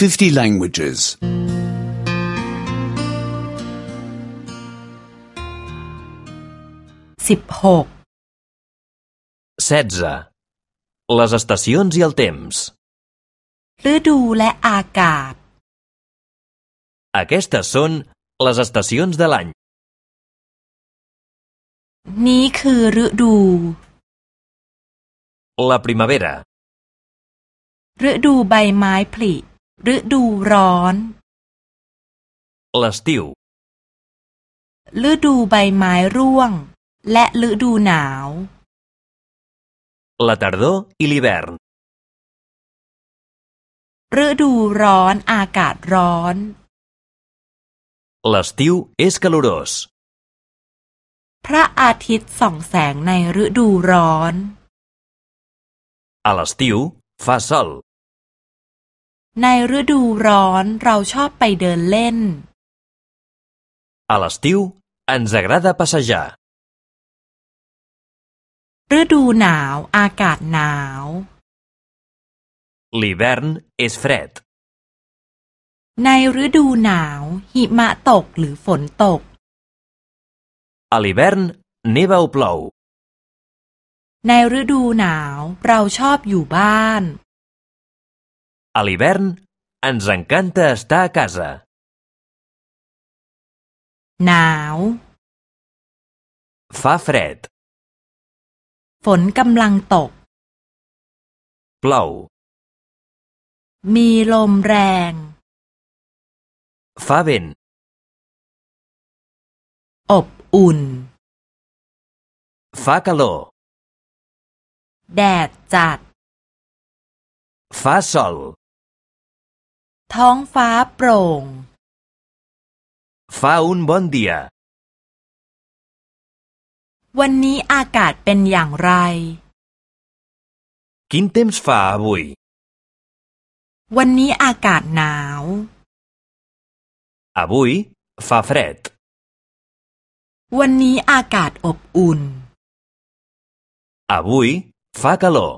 50 languages. สิบหก 16. Les estacions i el temps. ฤดูและอากาศ Aquestes són les estacions de l'any. นี้คือฤดู La primavera, ฤดูใบไม้ผลิ ฤดูร้อน l'estiu, ฤดูใบไม้ร่วง และฤดูหนาว la tardor i l'hivern. ฤดูร้อนอากาศร้อน L'estiu és calorós. พระอาทิตย์ส่องแสงในฤดูร้อน A l'estiu fa sol. ในฤดูร้อนเราชอบไปเดินเล่น A l'estiu ens agrada passejar. ฤดูหนาวอากาศหนาว L'hivern és fred. ในฤดูหนาว หิมะตกหรือฝนตก A l'hivern neva o plou. ในฤดูหนาวเราชอบอยู่บ้าน A l'hivern ens encanta estar a casa. หนาว Fa fred. ฝนกำลังตก Plou. มีลมแรง Fa vent. อบอุ่น Fa calor. แดดจัด Fa sol. ท้องฟ้าโปร่ง Fa un bon dia. วันนี้อากาศเป็นอย่างไร Quin temps fa avui? วันนี้อากาศหนาว Avui fa fred. วันนี้อากาศอบอุ่น Avui fa calor.